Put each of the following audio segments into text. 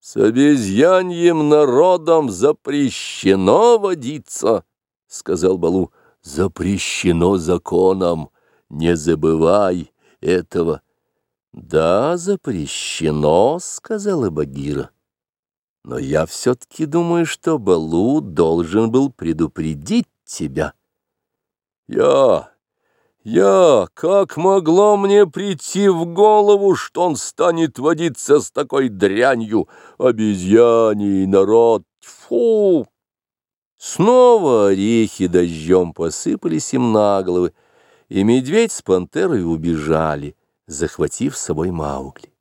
С обезьяньем народом запрещено водиться, — сказал Балу. Запрещено законом, не забывай этого. Да, запрещено, — сказала Багира. Но я все-таки думаю, что Балу должен был предупредить тебя. Я я, как могло мне прийти в голову, что он станет водиться с такой дрянью, обезьяний народ, фу! Снова орехи дождем посыпались им на головы, и медведь с пантерой убежали, захватив с собой Маугли.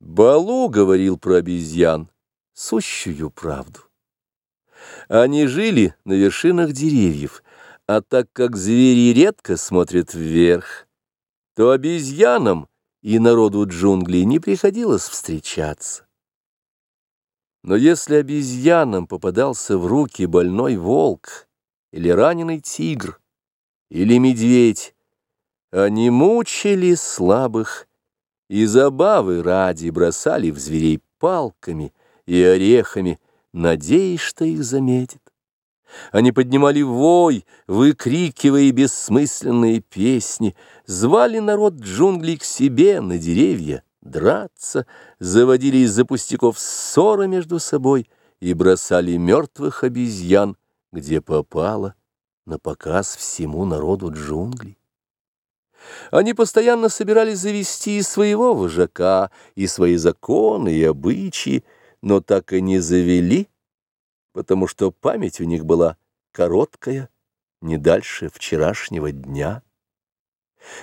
Балу говорил про обезьян сущую правду. Они жили на вершинах деревьев, а так как звери редко смотрят вверх, то обезьянам и народу джунглей не приходилось встречаться. Но если обезьянам попадался в руки больной волк или раненый тигр или медведь, они мучили слабых и забавы ради бросали в зверей палками и орехами, надеясь, что их заметит. Они поднимали вой, выкрикивая бессмысленные песни, звали народ джунглей к себе на деревья, драться, заводили из-за пустяков ссоры между собой и бросали мертвых обезьян, где попало, на показ всему народу джунглей. Они постоянно собирались завести своего вожака, и свои законы, и обычаи, но так и не завели, потому что память у них была короткая, не дальше вчерашнего дня.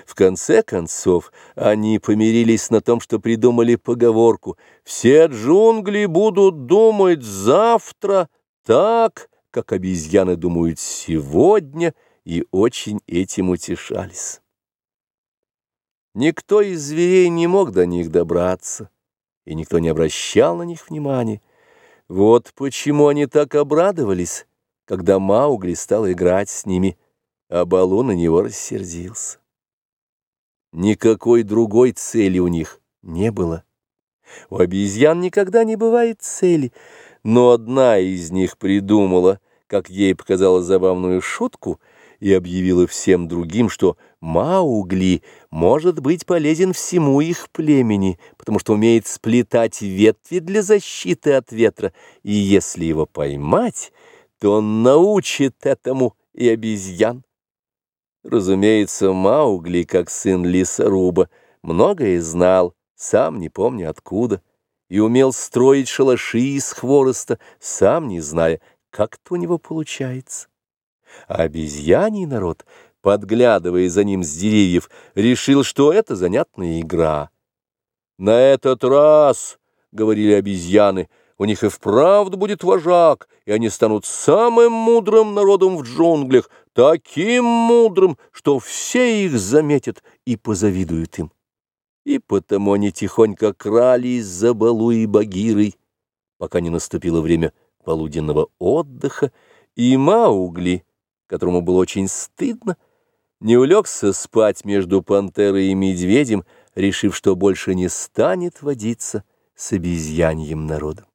В конце концов, они помирились на том, что придумали поговорку «Все джунгли будут думать завтра так, как обезьяны думают сегодня», и очень этим утешались. Никто из зверей не мог до них добраться, и никто не обращал на них внимания. Вот почему они так обрадовались, когда Маугли стал играть с ними, а Балу на него рассердился. Никакой другой цели у них не было. У обезьян никогда не бывает цели, но одна из них придумала, как ей показала забавную шутку — и объявила всем другим, что Маугли может быть полезен всему их племени, потому что умеет сплетать ветви для защиты от ветра, и если его поймать, то он научит этому и обезьян. Разумеется, Маугли, как сын лесоруба, многое знал, сам не помню откуда, и умел строить шалаши из хвороста, сам не зная, как это у него получается а обезьяний народ, подглядывая за ним с деревьев, решил, что это занятная игра. «На этот раз, — говорили обезьяны, — у них и вправду будет вожак, и они станут самым мудрым народом в джунглях, таким мудрым, что все их заметят и позавидуют им. И потому они тихонько крались за Балу и Багирой, пока не наступило время полуденного отдыха, и Маугли — которому было очень стыдно, не улегся спать между пантерой и медведем, решив, что больше не станет водиться с обезьяньем народом.